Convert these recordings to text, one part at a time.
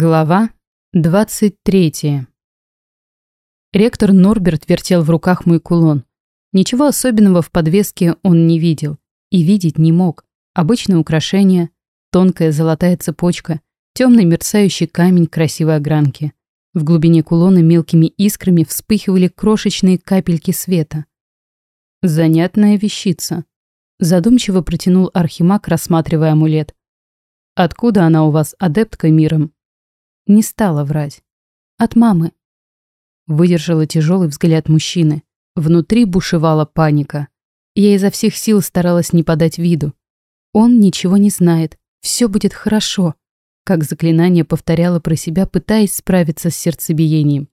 Глава 23. Ректор Норберт вертел в руках мой кулон. Ничего особенного в подвеске он не видел. И видеть не мог. Обычное украшение, тонкая золотая цепочка, темный мерцающий камень красивой огранки. В глубине кулона мелкими искрами вспыхивали крошечные капельки света. Занятная вещица. Задумчиво протянул Архимаг, рассматривая амулет. «Откуда она у вас, адептка миром?» Не стала врать. От мамы. Выдержала тяжелый взгляд мужчины. Внутри бушевала паника. Я изо всех сил старалась не подать виду. Он ничего не знает. Все будет хорошо. Как заклинание повторяла про себя, пытаясь справиться с сердцебиением.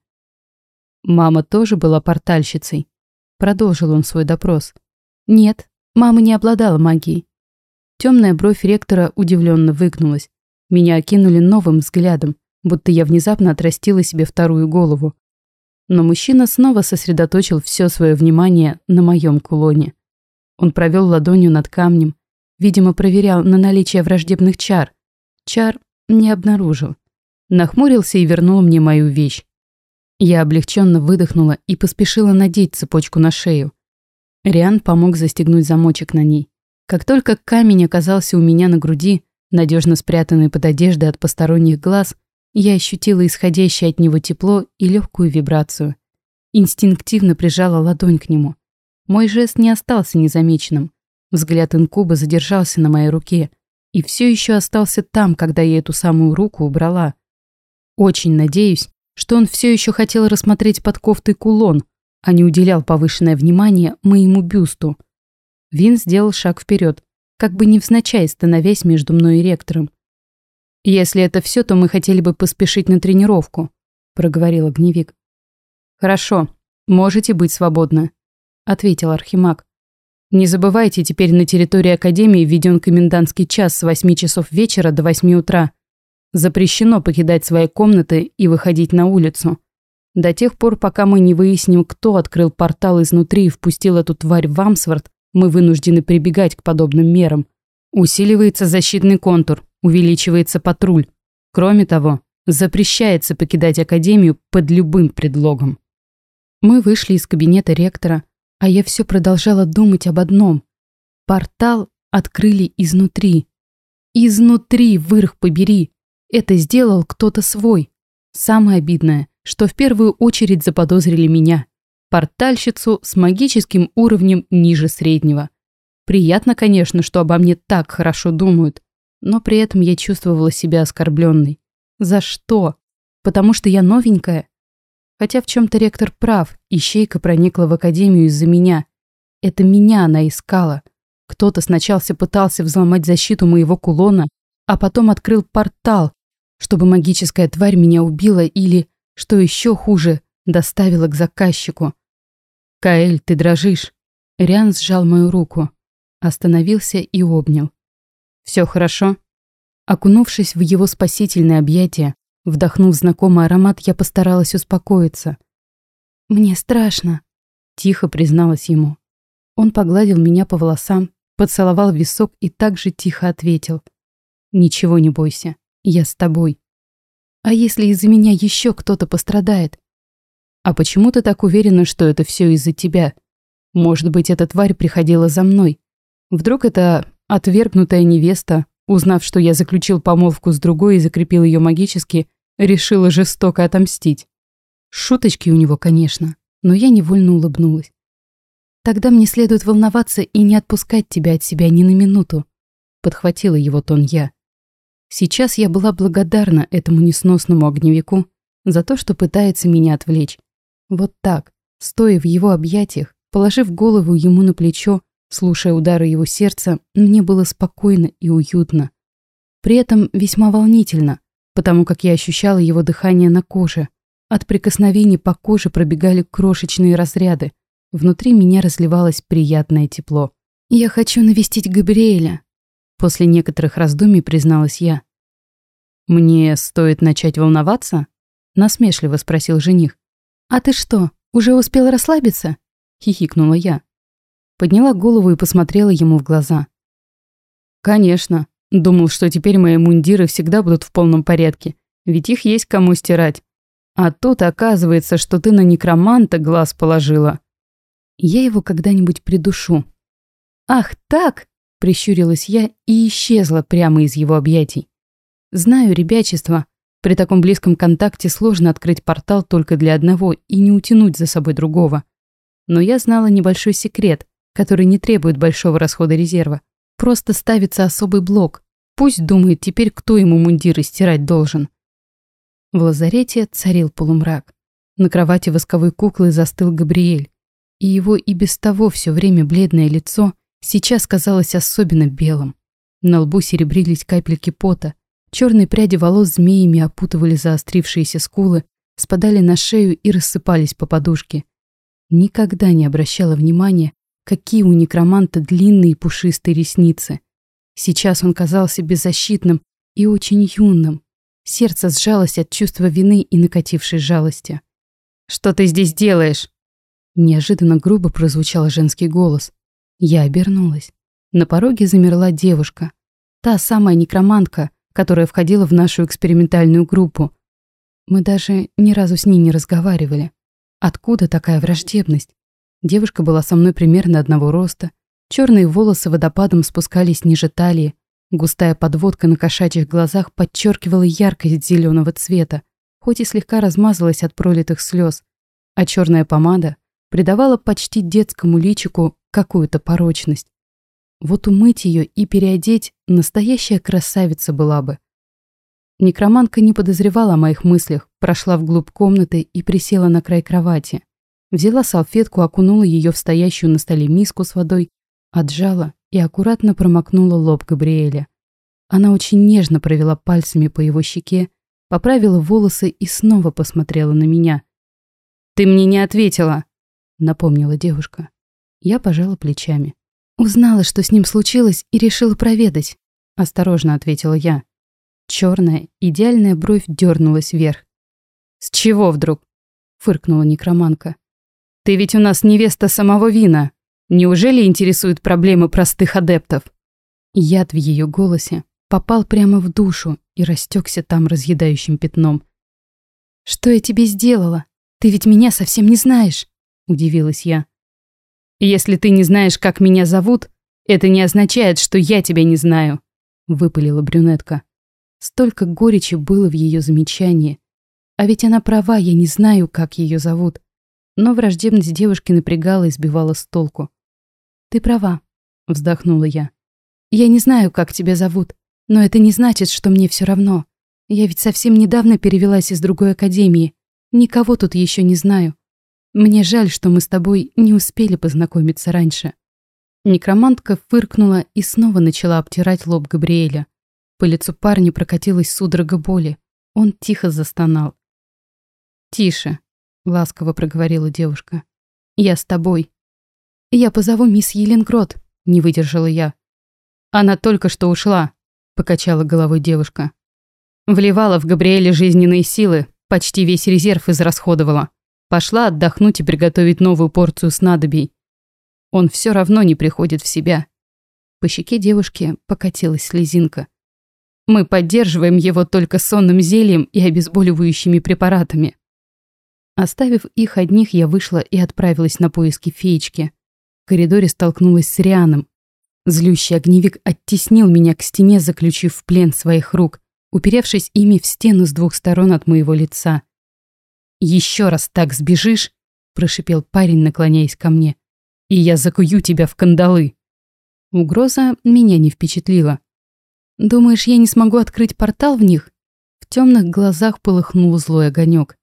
Мама тоже была портальщицей. Продолжил он свой допрос. Нет, мама не обладала магией. Темная бровь ректора удивленно выгнулась. Меня окинули новым взглядом будто я внезапно отрастила себе вторую голову. Но мужчина снова сосредоточил все свое внимание на моем кулоне. Он провел ладонью над камнем, видимо, проверял на наличие враждебных чар. Чар не обнаружил. Нахмурился и вернул мне мою вещь. Я облегченно выдохнула и поспешила надеть цепочку на шею. Риан помог застегнуть замочек на ней. Как только камень оказался у меня на груди, надежно спрятанный под одеждой от посторонних глаз, я ощутила исходящее от него тепло и легкую вибрацию. Инстинктивно прижала ладонь к нему. Мой жест не остался незамеченным. Взгляд инкуба задержался на моей руке и все еще остался там, когда я эту самую руку убрала. Очень надеюсь, что он все еще хотел рассмотреть под кофтой кулон, а не уделял повышенное внимание моему бюсту. Вин сделал шаг вперед, как бы невзначай становясь между мной и ректором. «Если это все, то мы хотели бы поспешить на тренировку», — проговорил огневик. «Хорошо, можете быть свободны», — ответил Архимаг. «Не забывайте, теперь на территории Академии введен комендантский час с 8 часов вечера до 8 утра. Запрещено покидать свои комнаты и выходить на улицу. До тех пор, пока мы не выясним, кто открыл портал изнутри и впустил эту тварь в Амсворт, мы вынуждены прибегать к подобным мерам. Усиливается защитный контур, увеличивается патруль. Кроме того, запрещается покидать академию под любым предлогом. Мы вышли из кабинета ректора, а я все продолжала думать об одном. Портал открыли изнутри. Изнутри, вырх побери. Это сделал кто-то свой. Самое обидное, что в первую очередь заподозрили меня. Портальщицу с магическим уровнем ниже среднего. Приятно, конечно, что обо мне так хорошо думают, но при этом я чувствовала себя оскорбленной. За что? Потому что я новенькая? Хотя в чем-то ректор прав, ищейка проникла в академию из-за меня. Это меня она искала. Кто-то сначала пытался взломать защиту моего кулона, а потом открыл портал, чтобы магическая тварь меня убила или, что еще хуже, доставила к заказчику. «Каэль, ты дрожишь». Риан сжал мою руку, остановился и обнял. Все хорошо?» Окунувшись в его спасительное объятие, вдохнув знакомый аромат, я постаралась успокоиться. «Мне страшно», — тихо призналась ему. Он погладил меня по волосам, поцеловал висок и также тихо ответил. «Ничего не бойся, я с тобой». «А если из-за меня еще кто-то пострадает?» «А почему ты так уверена, что это все из-за тебя? Может быть, эта тварь приходила за мной? Вдруг это Отвергнутая невеста, узнав, что я заключил помолвку с другой и закрепил ее магически, решила жестоко отомстить. Шуточки у него, конечно, но я невольно улыбнулась. Тогда мне следует волноваться и не отпускать тебя от себя ни на минуту, подхватила его тон я. Сейчас я была благодарна этому несносному огневику за то, что пытается меня отвлечь. Вот так, стоя в его объятиях, положив голову ему на плечо, Слушая удары его сердца, мне было спокойно и уютно. При этом весьма волнительно, потому как я ощущала его дыхание на коже. От прикосновений по коже пробегали крошечные разряды. Внутри меня разливалось приятное тепло. «Я хочу навестить Габриэля», — после некоторых раздумий призналась я. «Мне стоит начать волноваться?» — насмешливо спросил жених. «А ты что, уже успел расслабиться?» — хихикнула я. Подняла голову и посмотрела ему в глаза. «Конечно. Думал, что теперь мои мундиры всегда будут в полном порядке. Ведь их есть кому стирать. А тут оказывается, что ты на некроманта глаз положила. Я его когда-нибудь придушу. Ах, так! Прищурилась я и исчезла прямо из его объятий. Знаю ребячество. При таком близком контакте сложно открыть портал только для одного и не утянуть за собой другого. Но я знала небольшой секрет, который не требует большого расхода резерва. Просто ставится особый блок. Пусть думает теперь, кто ему мундиры стирать должен. В лазарете царил полумрак. На кровати восковой куклы застыл Габриэль. И его и без того все время бледное лицо сейчас казалось особенно белым. На лбу серебрились капельки пота, черные пряди волос змеями опутывали заострившиеся скулы, спадали на шею и рассыпались по подушке. Никогда не обращала внимания, какие у некроманта длинные пушистые ресницы. Сейчас он казался беззащитным и очень юным. Сердце сжалось от чувства вины и накатившей жалости. «Что ты здесь делаешь?» Неожиданно грубо прозвучал женский голос. Я обернулась. На пороге замерла девушка. Та самая некромантка, которая входила в нашу экспериментальную группу. Мы даже ни разу с ней не разговаривали. Откуда такая враждебность? Девушка была со мной примерно одного роста. Черные волосы водопадом спускались ниже талии. Густая подводка на кошачьих глазах подчеркивала яркость зеленого цвета, хоть и слегка размазалась от пролитых слез, а черная помада придавала почти детскому личику какую-то порочность. Вот умыть ее и переодеть настоящая красавица была бы. Некроманка не подозревала о моих мыслях, прошла вглубь комнаты и присела на край кровати. Взяла салфетку, окунула ее в стоящую на столе миску с водой, отжала и аккуратно промокнула лоб Габриэля. Она очень нежно провела пальцами по его щеке, поправила волосы и снова посмотрела на меня. «Ты мне не ответила», — напомнила девушка. Я пожала плечами. «Узнала, что с ним случилось, и решила проведать», — осторожно ответила я. Черная, идеальная бровь дернулась вверх. «С чего вдруг?» — фыркнула некроманка. Ты ведь у нас невеста самого Вина. Неужели интересуют проблемы простых адептов? Яд в ее голосе попал прямо в душу и растекся там разъедающим пятном. «Что я тебе сделала? Ты ведь меня совсем не знаешь», — удивилась я. «Если ты не знаешь, как меня зовут, это не означает, что я тебя не знаю», — выпалила брюнетка. Столько горечи было в ее замечании. А ведь она права, я не знаю, как ее зовут. Но враждебность девушки напрягала и сбивала с толку. «Ты права», — вздохнула я. «Я не знаю, как тебя зовут, но это не значит, что мне все равно. Я ведь совсем недавно перевелась из другой академии. Никого тут еще не знаю. Мне жаль, что мы с тобой не успели познакомиться раньше». Некромантка фыркнула и снова начала обтирать лоб Габриэля. По лицу парня прокатилась судорога боли. Он тихо застонал. «Тише», ласково проговорила девушка. Я с тобой. Я позову мисс Еленгрот, не выдержала я. Она только что ушла, покачала головой девушка. Вливала в Габриэле жизненные силы, почти весь резерв израсходовала. Пошла отдохнуть и приготовить новую порцию снадобий. Он все равно не приходит в себя. По щеке девушки покатилась слезинка. Мы поддерживаем его только сонным зельем и обезболивающими препаратами. Оставив их одних, я вышла и отправилась на поиски феечки. В коридоре столкнулась с Рианом. Злющий огневик оттеснил меня к стене, заключив в плен своих рук, уперевшись ими в стену с двух сторон от моего лица. «Еще раз так сбежишь», – прошипел парень, наклоняясь ко мне, – «и я закую тебя в кандалы». Угроза меня не впечатлила. «Думаешь, я не смогу открыть портал в них?» В темных глазах полыхнул злой огонек.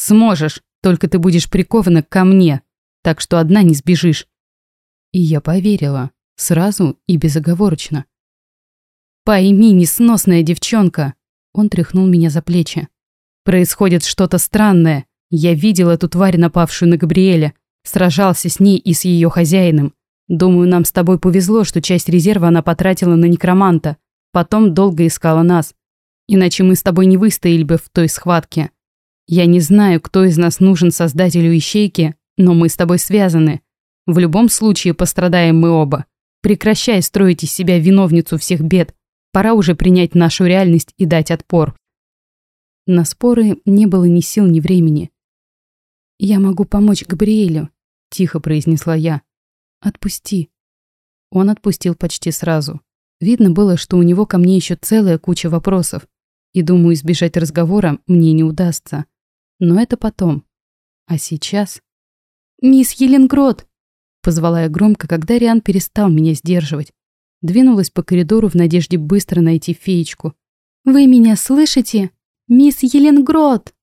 Сможешь, только ты будешь прикована ко мне, так что одна не сбежишь. И я поверила, сразу и безоговорочно. Пойми, несносная девчонка. Он тряхнул меня за плечи. Происходит что-то странное. Я видел эту тварь, напавшую на Габриэля. Сражался с ней и с ее хозяином. Думаю, нам с тобой повезло, что часть резерва она потратила на некроманта. Потом долго искала нас. Иначе мы с тобой не выстояли бы в той схватке. Я не знаю, кто из нас нужен создателю ищейки, но мы с тобой связаны. В любом случае пострадаем мы оба. Прекращай строить из себя виновницу всех бед. Пора уже принять нашу реальность и дать отпор. На споры не было ни сил, ни времени. «Я могу помочь Габриэлю», — тихо произнесла я. «Отпусти». Он отпустил почти сразу. Видно было, что у него ко мне еще целая куча вопросов. И думаю, избежать разговора мне не удастся. Но это потом. А сейчас... «Мисс Еленгрод!» Позвала я громко, когда Риан перестал меня сдерживать. Двинулась по коридору в надежде быстро найти феечку. «Вы меня слышите? Мисс Еленгрод!»